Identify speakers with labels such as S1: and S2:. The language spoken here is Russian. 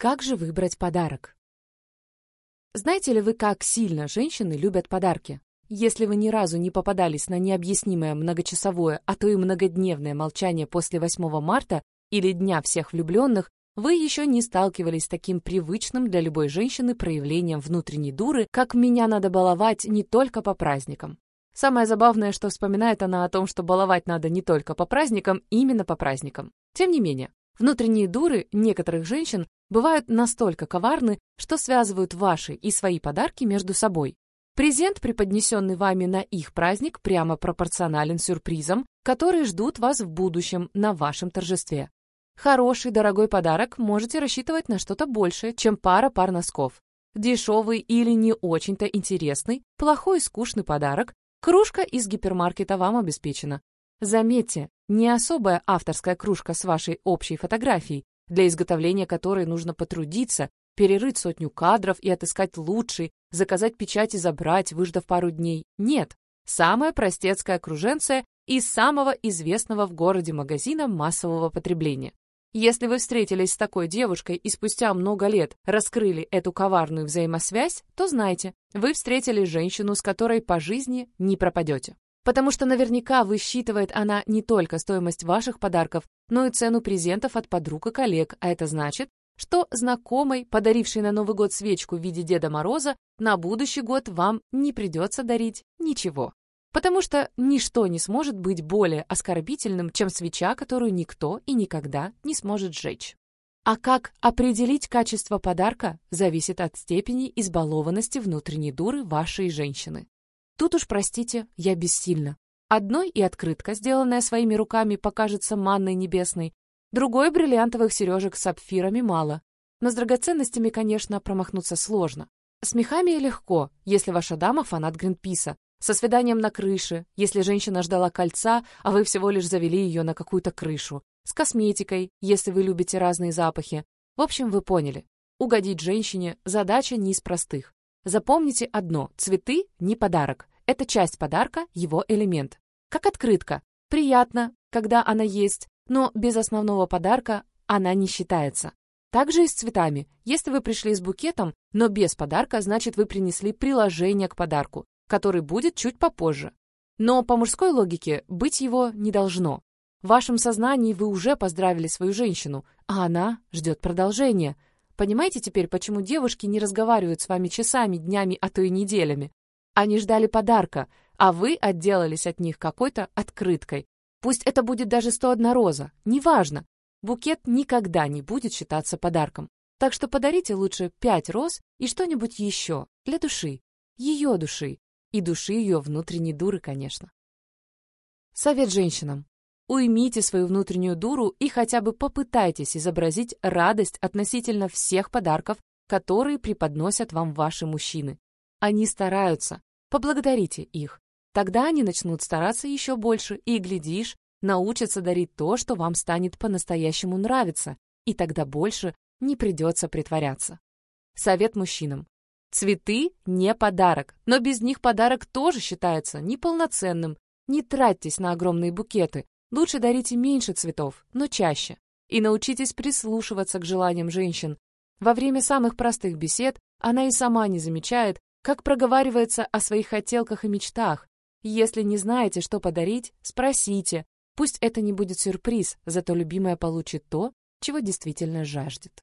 S1: Как же выбрать подарок? Знаете ли вы, как сильно женщины любят подарки? Если вы ни разу не попадались на необъяснимое многочасовое, а то и многодневное молчание после 8 марта или Дня всех влюбленных, вы еще не сталкивались с таким привычным для любой женщины проявлением внутренней дуры, как «меня надо баловать не только по праздникам». Самое забавное, что вспоминает она о том, что баловать надо не только по праздникам, именно по праздникам. Тем не менее, внутренние дуры некоторых женщин бывают настолько коварны, что связывают ваши и свои подарки между собой. Презент, преподнесенный вами на их праздник, прямо пропорционален сюрпризам, которые ждут вас в будущем на вашем торжестве. Хороший, дорогой подарок можете рассчитывать на что-то большее, чем пара пар носков. Дешевый или не очень-то интересный, плохой скучный подарок, кружка из гипермаркета вам обеспечена. Заметьте, не особая авторская кружка с вашей общей фотографией, для изготовления которой нужно потрудиться, перерыть сотню кадров и отыскать лучший, заказать печать и забрать, выждав пару дней. Нет, самая простецкая круженция из самого известного в городе магазина массового потребления. Если вы встретились с такой девушкой и спустя много лет раскрыли эту коварную взаимосвязь, то знайте, вы встретили женщину, с которой по жизни не пропадете. Потому что наверняка высчитывает она не только стоимость ваших подарков, но и цену презентов от подруг и коллег, а это значит, что знакомой, подарившей на Новый год свечку в виде Деда Мороза, на будущий год вам не придется дарить ничего. Потому что ничто не сможет быть более оскорбительным, чем свеча, которую никто и никогда не сможет сжечь. А как определить качество подарка, зависит от степени избалованности внутренней дуры вашей женщины. Тут уж, простите, я бессильна. Одной и открытка, сделанная своими руками, покажется манной небесной, другой бриллиантовых сережек с сапфирами мало. Но с драгоценностями, конечно, промахнуться сложно. С мехами легко, если ваша дама фанат Гринписа, со свиданием на крыше, если женщина ждала кольца, а вы всего лишь завели ее на какую-то крышу. С косметикой, если вы любите разные запахи. В общем, вы поняли. Угодить женщине – задача не из простых. Запомните одно – цветы – не подарок. Это часть подарка, его элемент. Как открытка. Приятно, когда она есть, но без основного подарка она не считается. Также и с цветами. Если вы пришли с букетом, но без подарка, значит вы принесли приложение к подарку который будет чуть попозже. Но по мужской логике быть его не должно. В вашем сознании вы уже поздравили свою женщину, а она ждет продолжения. Понимаете теперь, почему девушки не разговаривают с вами часами, днями, а то и неделями? Они ждали подарка, а вы отделались от них какой-то открыткой. Пусть это будет даже 101 роза, неважно. Букет никогда не будет считаться подарком. Так что подарите лучше 5 роз и что-нибудь еще для души, ее души, и души ее внутренней дуры, конечно. Совет женщинам. Уймите свою внутреннюю дуру и хотя бы попытайтесь изобразить радость относительно всех подарков, которые преподносят вам ваши мужчины. Они стараются. Поблагодарите их. Тогда они начнут стараться еще больше и, глядишь, научатся дарить то, что вам станет по-настоящему нравиться, и тогда больше не придется притворяться. Совет мужчинам. Цветы – не подарок, но без них подарок тоже считается неполноценным. Не тратьтесь на огромные букеты, лучше дарите меньше цветов, но чаще. И научитесь прислушиваться к желаниям женщин. Во время самых простых бесед она и сама не замечает, как проговаривается о своих хотелках и мечтах. Если не знаете, что подарить, спросите. Пусть это не будет сюрприз, зато любимая получит то, чего действительно жаждет.